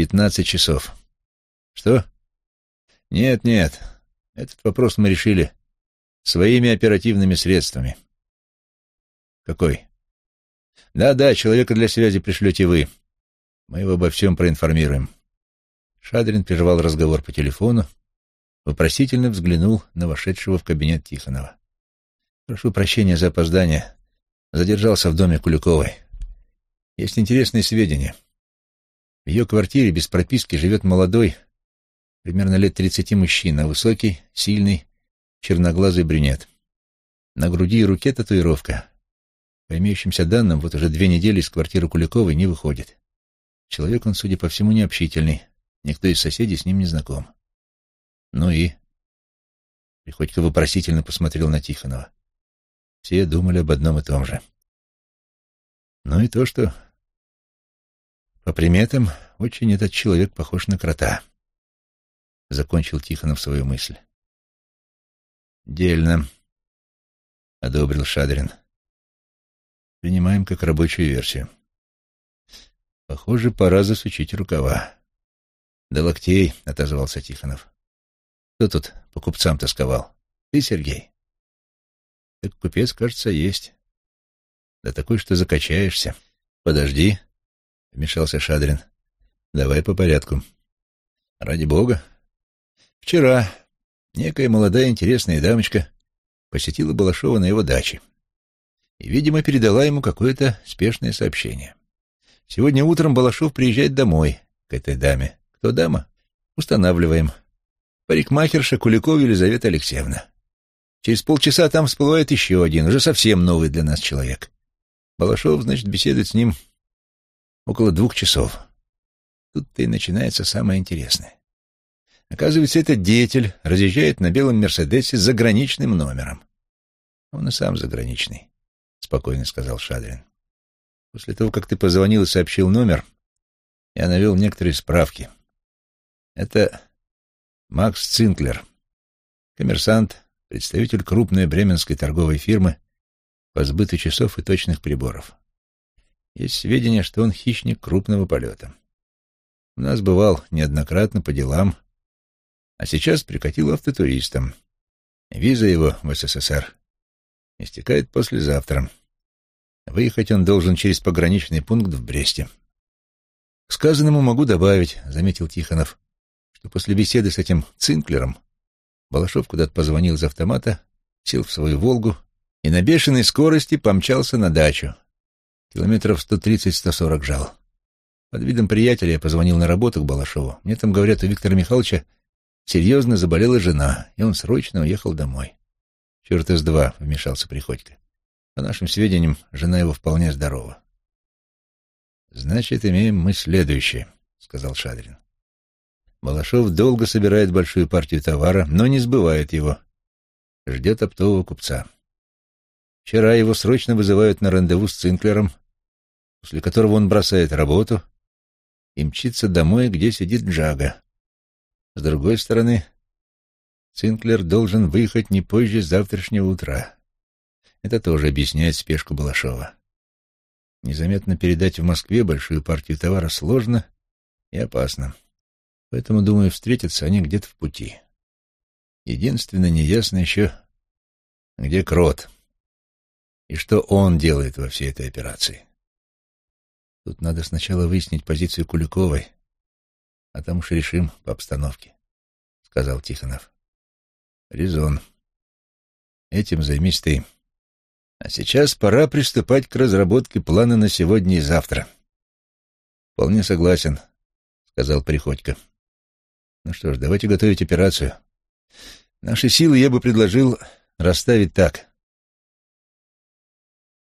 Пятнадцать часов. Что? Нет, нет. Этот вопрос мы решили своими оперативными средствами. Какой? Да-да, человека для связи пришлете вы. Мы его обо всем проинформируем. Шадрин прервал разговор по телефону, вопросительно взглянул на вошедшего в кабинет Тихонова. «Прошу прощения за опоздание. Задержался в доме Куликовой. Есть интересные сведения. В ее квартире без прописки живет молодой, примерно лет тридцати мужчина, высокий, сильный, черноглазый брюнет. На груди и руке татуировка. По имеющимся данным, вот уже две недели из квартиры Куликовой не выходит. Человек он, судя по всему, необщительный. Никто из соседей с ним не знаком. Ну и... Приходько вопросительно посмотрел на Тихонова. Все думали об одном и том же. Ну и то, что... По приметам, очень этот человек похож на крота. Закончил Тихонов свою мысль. «Дельно», — одобрил Шадрин. «Принимаем как рабочую версию. Похоже, пора засучить рукава». «До локтей», — отозвался Тихонов. «Кто тут по купцам тосковал? Ты, Сергей?» «Так купец, кажется, есть. Да такой, что закачаешься. Подожди», — вмешался Шадрин. «Давай по порядку. Ради бога. Вчера некая молодая интересная дамочка посетила Балашова на его даче и, видимо, передала ему какое-то спешное сообщение. Сегодня утром Балашов приезжает домой к этой даме. Кто дама? Устанавливаем. Парикмахерша Куликова Елизавета Алексеевна. Через полчаса там всплывает еще один, уже совсем новый для нас человек. Балашов, значит, беседует с ним около двух часов. Тут-то и начинается самое интересное. Оказывается, этот деятель разъезжает на белом «Мерседесе» с заграничным номером. Он и сам заграничный, — спокойно сказал Шадрин. После того, как ты позвонил и сообщил номер, я навел некоторые справки. Это Макс Цинклер, коммерсант, представитель крупной бременской торговой фирмы по сбыту часов и точных приборов. Есть сведения, что он хищник крупного полета. У нас бывал неоднократно по делам, а сейчас прикатил автотуристом. Виза его в СССР истекает послезавтра. Выехать он должен через пограничный пункт в Бресте. К сказанному могу добавить, — заметил Тихонов, — что после беседы с этим Цинклером Балашов куда-то позвонил из автомата, сел в свою «Волгу» и на бешеной скорости помчался на дачу. Километров 130-140 жал. Под видом приятеля я позвонил на работу к Балашову. Мне там говорят, у Виктора Михайловича серьезно заболела жена, и он срочно уехал домой. «Черт из два», — вмешался Приходько. «По нашим сведениям, жена его вполне здорова. «Значит, имеем мы следующее», — сказал Шадрин. Балашов долго собирает большую партию товара, но не сбывает его. Ждет оптового купца. Вчера его срочно вызывают на рандеву с Цинклером, после которого он бросает работу и мчится домой, где сидит Джага. С другой стороны, Цинклер должен выехать не позже завтрашнего утра. Это тоже объясняет спешку Балашова. Незаметно передать в Москве большую партию товара сложно и опасно. Поэтому, думаю, встретятся они где-то в пути. Единственное, неясно еще, где Крот и что он делает во всей этой операции. Тут надо сначала выяснить позицию Куликовой, а там уж решим по обстановке, — сказал Тихонов. — Резон. Этим займись ты. А сейчас пора приступать к разработке плана на сегодня и завтра. Вполне согласен, сказал Приходько. Ну что ж, давайте готовить операцию. Наши силы я бы предложил расставить так.